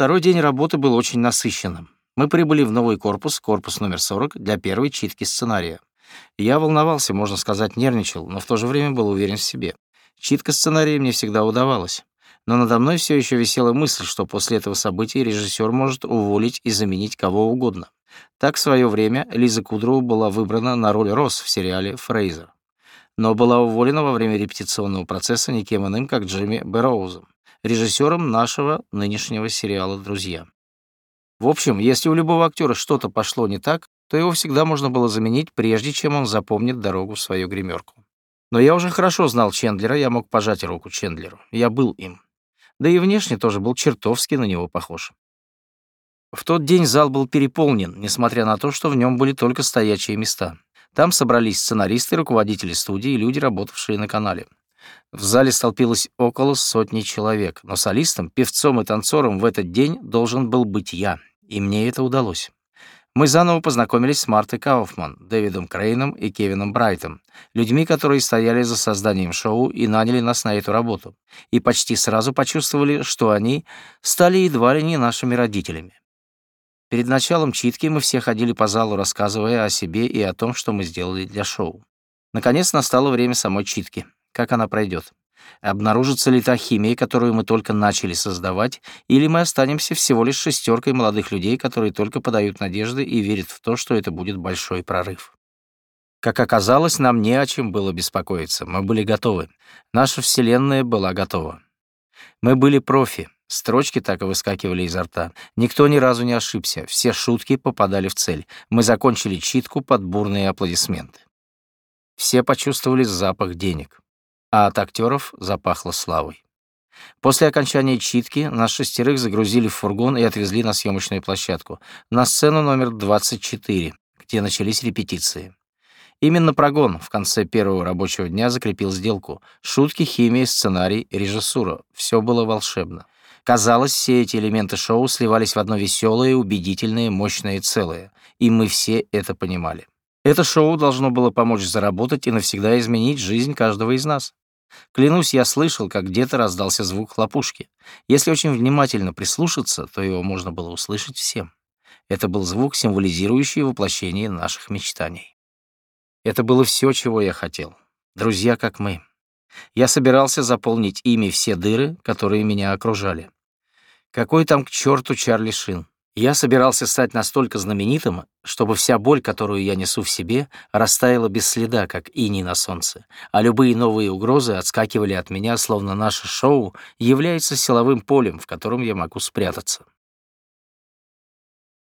Второй день работы был очень насыщенным. Мы прибыли в новый корпус, корпус номер 40, для первой читки сценария. Я волновался, можно сказать, нервничал, но в то же время был уверен в себе. Читка сценария мне всегда удавалась. Но надо мной все еще висела мысль, что после этого события режиссер может уволить и заменить кого угодно. Так в свое время Лиза Кудрова была выбрана на роль Росс в сериале «Фрейзер». Но была уволена во время репетиционного процесса никем иным, как Джимми Бэрроузом, режиссером нашего нынешнего сериала «Друзья». В общем, если у любого актера что-то пошло не так, то его всегда можно было заменить, прежде чем он запомнит дорогу в свою гримерку. Но я уже хорошо знал Чендлера, я мог пожать руку Чендлеру. Я был им. Да и внешне тоже был чертовски на него похож. В тот день зал был переполнен, несмотря на то, что в нем были только стоячие места. Там собрались сценаристы, руководители студии и люди, работавшие на канале. В зале столпилось около сотни человек, но солистом, певцом и танцором в этот день должен был быть я, и мне это удалось. Мы заново познакомились с Мартой Кауфман, Дэвидом Крейном и Кевином Брайтом, людьми, которые стояли за созданием шоу и наняли нас на эту работу, и почти сразу почувствовали, что они стали едва ли не нашими родителями. Перед началом читки мы все ходили по залу, рассказывая о себе и о том, что мы сделали для шоу. Наконец настало время самой читки. Как она пройдет? Обнаружится ли та химия, которую мы только начали создавать, или мы останемся всего лишь шестеркой молодых людей, которые только подают надежды и верят в то, что это будет большой прорыв? Как оказалось, нам не о чем было беспокоиться. Мы были готовы. Наша вселенная была готова. Мы были профи. Строчки так и выскакивали изо рта. Никто ни разу не ошибся. Все шутки попадали в цель. Мы закончили читку под бурные аплодисменты. Все почувствовали запах денег а от актеров запахло славой. После окончания читки нас шестерых загрузили в фургон и отвезли на съемочную площадку, на сцену номер 24, где начались репетиции. Именно прогон в конце первого рабочего дня закрепил сделку. Шутки, химия, сценарий, режиссура — все было волшебно. Казалось, все эти элементы шоу сливались в одно веселое, убедительное, мощное целое, и мы все это понимали. Это шоу должно было помочь заработать и навсегда изменить жизнь каждого из нас. Клянусь, я слышал, как где-то раздался звук хлопушки. Если очень внимательно прислушаться, то его можно было услышать всем. Это был звук, символизирующий воплощение наших мечтаний. Это было все, чего я хотел. Друзья, как мы. Я собирался заполнить ими все дыры, которые меня окружали. Какой там к черту Чарли Шин? Я собирался стать настолько знаменитым, чтобы вся боль, которую я несу в себе, растаяла без следа, как иней на солнце, а любые новые угрозы отскакивали от меня, словно наше шоу является силовым полем, в котором я могу спрятаться.